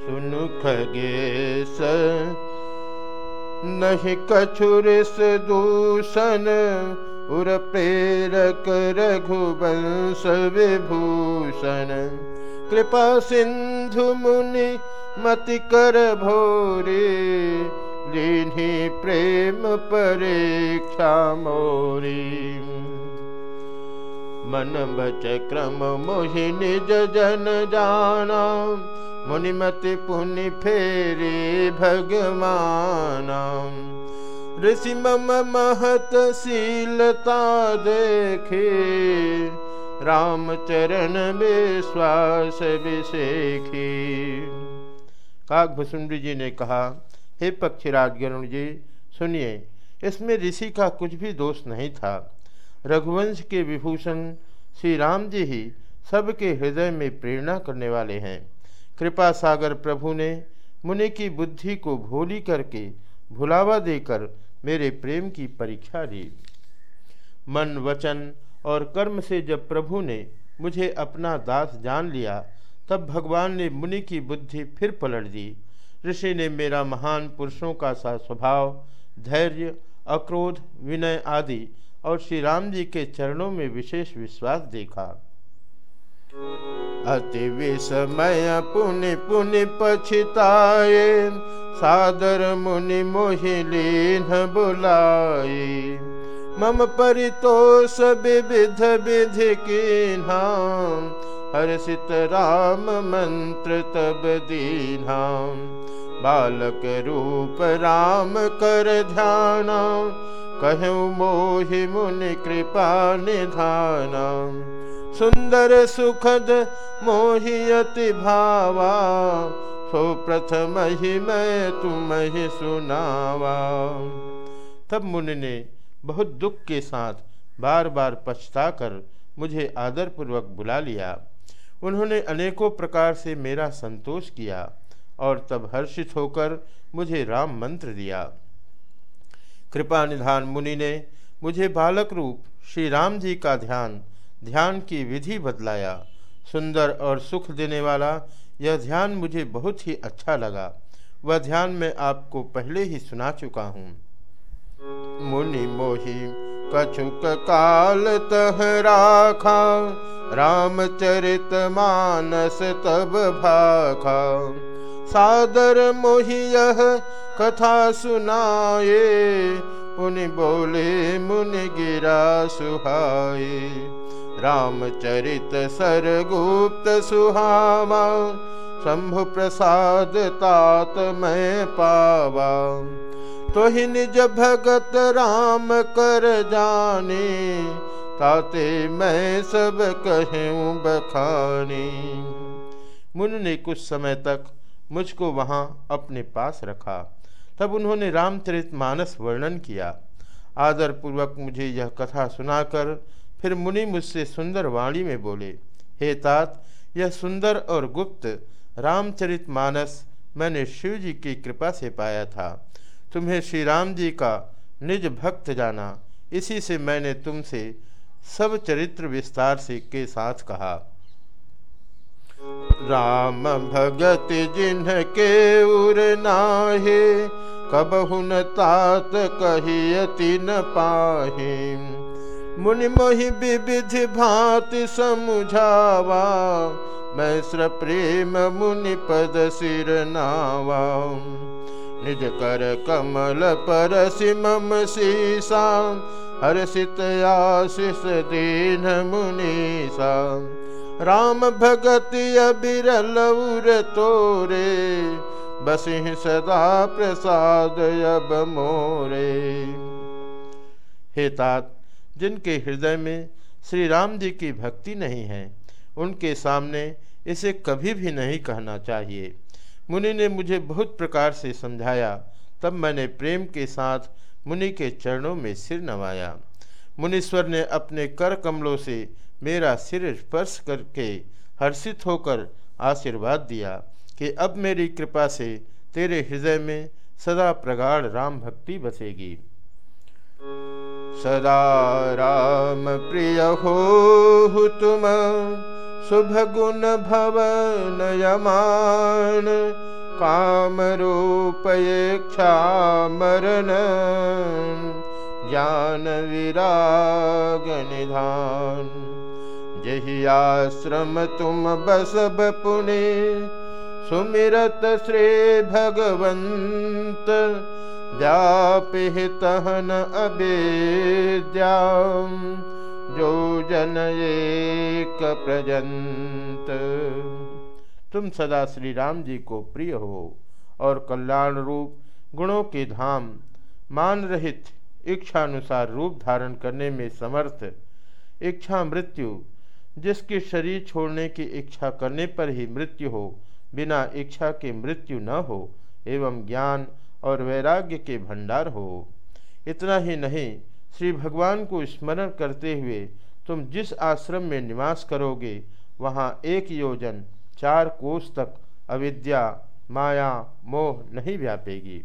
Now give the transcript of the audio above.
सुनु खगेश नहीं कछुरिस दूषण, उर प्रेरक रघुवंश विभूषण। कृपा सिंधु मुनि, मति कर भोरे लीन्ही प्रेम परीक्षा मोरी। मन बच क्रम मोहि निज जन जाना मुनिमति पुनि फेरे भगवाना ऋषि मम महत शीलता देखे। राम चरण विश्वास विशेखी। काकभुसुंडी जी ने कहा, हे पक्षीराज गरुण जी, सुनिए, इसमें ऋषि का कुछ भी दोष नहीं था। रघुवंश के विभूषण श्री राम जी ही सबके हृदय में प्रेरणा करने वाले हैं। कृपा सागर प्रभु ने मुनि की बुद्धि को भोली करके भुलावा देकर मेरे प्रेम की परीक्षा ली। मन, वचन और कर्म से जब प्रभु ने मुझे अपना दास जान लिया, तब भगवान ने मुनि की बुद्धि फिर पलट दी। ऋषि ने मेरा महान पुरुषों का सा स्वभाव, धैर्य, अक्रोध, विनय आदि और श्री राम जी के चरणों में विशेष विश्वास देखा। अति विषमय पुनि पुनि पछिताए सादर मुनि मोहिलीन बुलाए मम परितोष विविध विधि की नाम हर्षित राम मंत्र तब दीना बालक रूप राम कर ध्याना कहूँ, मोहि मुनि कृपा निधान सुंदर सुखद मोहियति भावा, सो प्रथम ही मैं तुम ही सुनावा। तब मुनि ने बहुत दुख के साथ बार बार पछताकर मुझे आदरपूर्वक बुला लिया। उन्होंने अनेकों प्रकार से मेरा संतोष किया और तब हर्षित होकर मुझे राम मंत्र दिया। कृपा निधान मुनि ने मुझे बालक रूप श्री राम जी का ध्यान ध्यान की विधि बदलाया सुंदर और सुख देने वाला यह ध्यान मुझे बहुत ही अच्छा लगा। वह ध्यान मैं आपको पहले ही सुना चुका हूँ। मुनि मोहि, कछुक काल तह राखा, रामचरित मानस तब भाखा। सादर मोहि यह कथा सुनाए, पुनि बोले, मुनि गिरा सुहाए। रामचरित सरगुप्त सुहावा, शंभु प्रसाद तात मैं पावा। तो ही निज भगत राम कर जाने, ताते मैं सब कहूँ बखानी। मुन ने कुछ समय तक मुझको वहाँ अपने पास रखा। तब उन्होंने रामचरित मानस वर्णन किया। आदरपूर्वक मुझे यह कथा सुनाकर फिर मुनि मुझसे सुंदर वाणी में बोले, हे तात, यह सुंदर और गुप्त रामचरित मानस मैंने शिव जी की कृपा से पाया था। तुम्हें श्री राम जी का निज भक्त जाना। इसी से मैंने तुमसे सब चरित्र विस्तार से के साथ कहा। राम भगत जिन्ह के उर नाहे, कबहुन तात कहियति न पाहे। मुनि मोहि विविध भांति समुझावा मैं प्रेम मुनि पद सिर नावा। निज कर कमल पर सिमम सीसा हर्षित आशिष दीन मुनीसा। राम भगत अबिरल उर तोरे, बसिह सदा प्रसाद अब मोरे। हे तात, जिनके हृदय में श्री राम जी की भक्ति नहीं है, उनके सामने इसे कभी भी नहीं कहना चाहिए। मुनि ने मुझे बहुत प्रकार से समझाया, तब मैंने प्रेम के साथ मुनि के चरणों में सिर नवाया। मुनीश्वर ने अपने कर कमलों से मेरा सिर स्पर्श करके हर्षित होकर आशीर्वाद दिया कि अब मेरी कृपा से तेरे हृदय में सदा प्रगाढ़ राम भक्ति बसेगी। सदा राम प्रिय हो तुम शुभ गुण भवन यमान, काम रूप इच्छा मरण, ज्ञान विराग निधान। जही आश्रम तुम बसब पुणे सुमिरत श्री भगवंत। व्यापितहन अवेद्या, जो जन एक प्रजंत। तुम सदा श्री राम जी को प्रिय हो और कल्याण रूप, गुणों के धाम, मान रहित इच्छानुसार रूप धारण करने में समर्थ। इच्छा मृत्यु जिसके शरीर छोड़ने की इच्छा करने पर ही मृत्यु हो, बिना इच्छा के मृत्यु न हो, एवं ज्ञान और वैराग्य के भंडार हो। इतना ही नहीं, श्री भगवान को स्मरण करते हुए तुम जिस आश्रम में निवास करोगे, वहाँ एक योजन, चार कोष तक अविद्या, माया, मोह नहीं व्यापेगी।